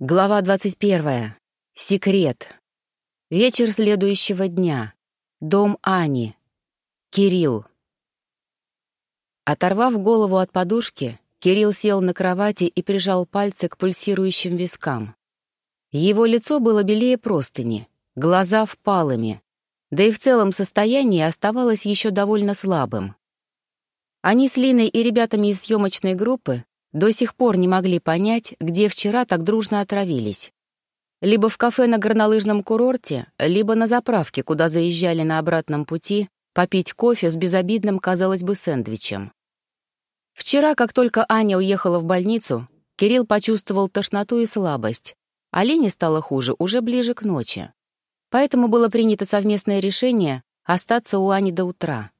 Глава 21. Секрет. Вечер следующего дня. Дом Ани. Кирилл. Оторвав голову от подушки, Кирилл сел на кровати и прижал пальцы к пульсирующим вискам. Его лицо было белее простыни, глаза впалыми, да и в целом состоянии оставалось еще довольно слабым. Они с Линой и ребятами из съемочной группы до сих пор не могли понять, где вчера так дружно отравились. Либо в кафе на горнолыжном курорте, либо на заправке, куда заезжали на обратном пути, попить кофе с безобидным, казалось бы, сэндвичем. Вчера, как только Аня уехала в больницу, Кирилл почувствовал тошноту и слабость, а Лене стало хуже уже ближе к ночи. Поэтому было принято совместное решение остаться у Ани до утра.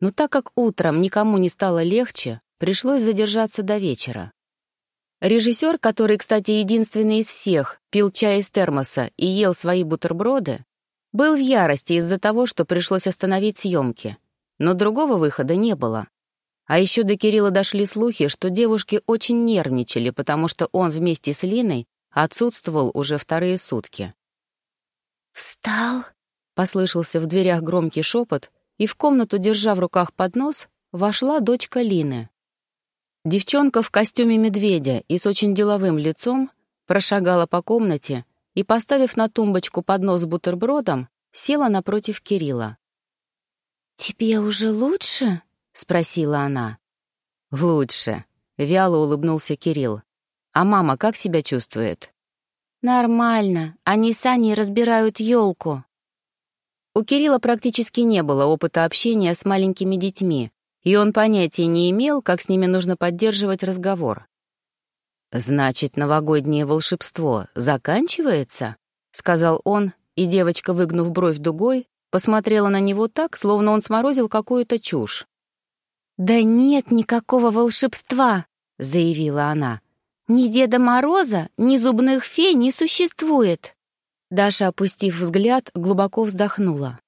Но так как утром никому не стало легче, пришлось задержаться до вечера. Режиссер, который, кстати, единственный из всех, пил чай из термоса и ел свои бутерброды, был в ярости из-за того, что пришлось остановить съемки. Но другого выхода не было. А еще до Кирилла дошли слухи, что девушки очень нервничали, потому что он вместе с Линой отсутствовал уже вторые сутки. «Встал?» — послышался в дверях громкий шепот, и в комнату, держа в руках поднос, вошла дочка Лины. Девчонка в костюме медведя и с очень деловым лицом прошагала по комнате и, поставив на тумбочку поднос с бутербродом, села напротив Кирилла. «Тебе уже лучше?» — спросила она. «Лучше», — вяло улыбнулся Кирилл. «А мама как себя чувствует?» «Нормально. Они с Аней разбирают елку». У Кирилла практически не было опыта общения с маленькими детьми, и он понятия не имел, как с ними нужно поддерживать разговор. «Значит, новогоднее волшебство заканчивается?» — сказал он, и девочка, выгнув бровь дугой, посмотрела на него так, словно он сморозил какую-то чушь. «Да нет никакого волшебства!» — заявила она. «Ни Деда Мороза, ни зубных фей не существует!» Даша, опустив взгляд, глубоко вздохнула.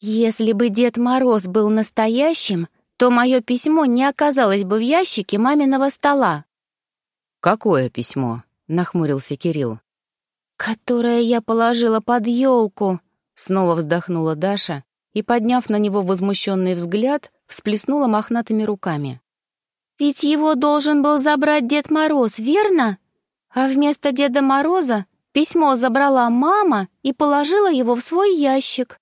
«Если бы Дед Мороз был настоящим, то мое письмо не оказалось бы в ящике маминого стола. «Какое письмо?» — нахмурился Кирилл. «Которое я положила под елку», — снова вздохнула Даша и, подняв на него возмущенный взгляд, всплеснула мохнатыми руками. «Ведь его должен был забрать Дед Мороз, верно? А вместо Деда Мороза письмо забрала мама и положила его в свой ящик.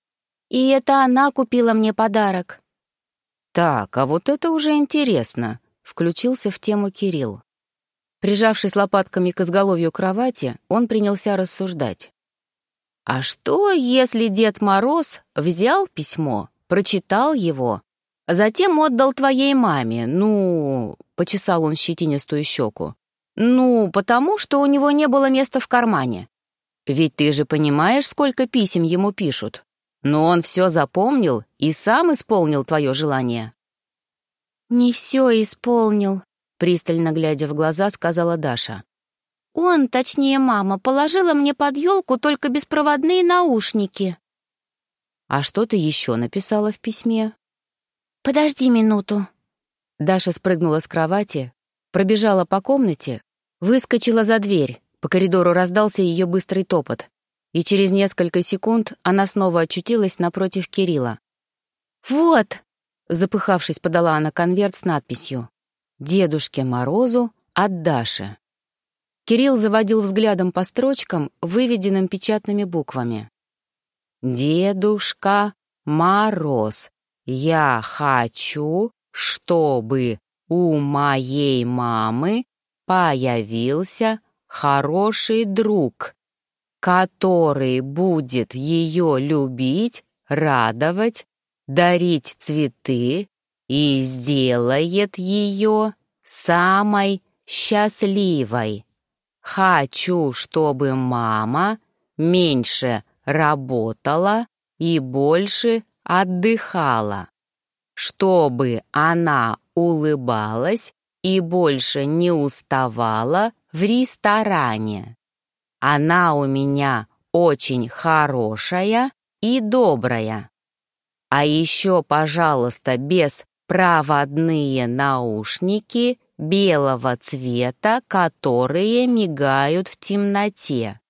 И это она купила мне подарок». «Так, а вот это уже интересно», — включился в тему Кирилл. Прижавшись лопатками к изголовью кровати, он принялся рассуждать. «А что, если Дед Мороз взял письмо, прочитал его, затем отдал твоей маме, ну...» — почесал он щетинистую щеку. «Ну, потому что у него не было места в кармане. Ведь ты же понимаешь, сколько писем ему пишут. Но он все запомнил и сам исполнил твое желание». «Не все исполнил», — пристально глядя в глаза, сказала Даша. «Он, точнее мама, положила мне под елку только беспроводные наушники». «А что ты еще написала в письме?» «Подожди минуту». Даша спрыгнула с кровати, пробежала по комнате, выскочила за дверь, по коридору раздался ее быстрый топот и через несколько секунд она снова очутилась напротив Кирилла. «Вот!» — запыхавшись, подала она конверт с надписью «Дедушке Морозу от Даши». Кирилл заводил взглядом по строчкам, выведенным печатными буквами. «Дедушка Мороз, я хочу, чтобы у моей мамы появился хороший друг, который будет ее любить, радовать, дарить цветы и сделает ее самой счастливой. Хочу, чтобы мама меньше работала и больше отдыхала, чтобы она улыбалась и больше не уставала в ресторане. Она у меня очень хорошая и добрая. А еще, пожалуйста, без проводные наушники белого цвета, которые мигают в темноте.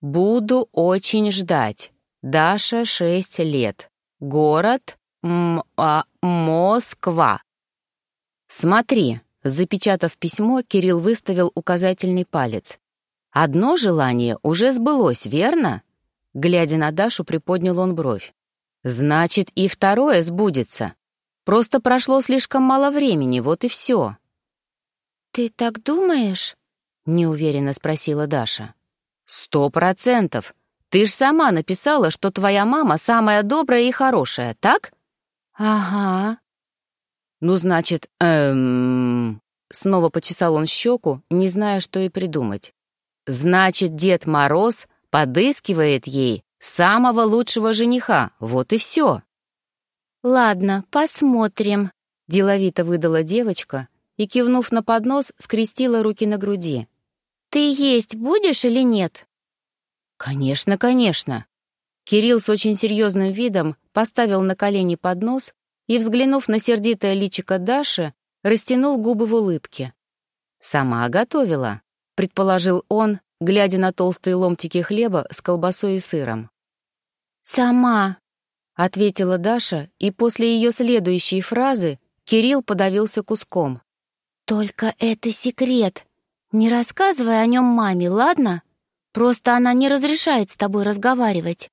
Буду очень ждать. Даша, шесть лет. Город М а Москва. Смотри, запечатав письмо, Кирилл выставил указательный палец. Одно желание уже сбылось, верно? Глядя на Дашу, приподнял он бровь. Значит, и второе сбудется. Просто прошло слишком мало времени, вот и все. «Ты так думаешь?» — неуверенно спросила Даша. «Сто процентов. Ты ж сама написала, что твоя мама самая добрая и хорошая, так?» «Ага». «Ну, значит, эм...» Снова почесал он щеку, не зная, что и придумать. «Значит, Дед Мороз подыскивает ей самого лучшего жениха, вот и все». «Ладно, посмотрим», — деловито выдала девочка и, кивнув на поднос, скрестила руки на груди. «Ты есть будешь или нет?» «Конечно, конечно». Кирилл с очень серьезным видом поставил на колени поднос и, взглянув на сердитое личико Даши, растянул губы в улыбке. «Сама готовила», — предположил он, глядя на толстые ломтики хлеба с колбасой и сыром. «Сама», — ответила Даша, и после ее следующей фразы Кирилл подавился куском. «Только это секрет. Не рассказывай о нем маме, ладно? Просто она не разрешает с тобой разговаривать».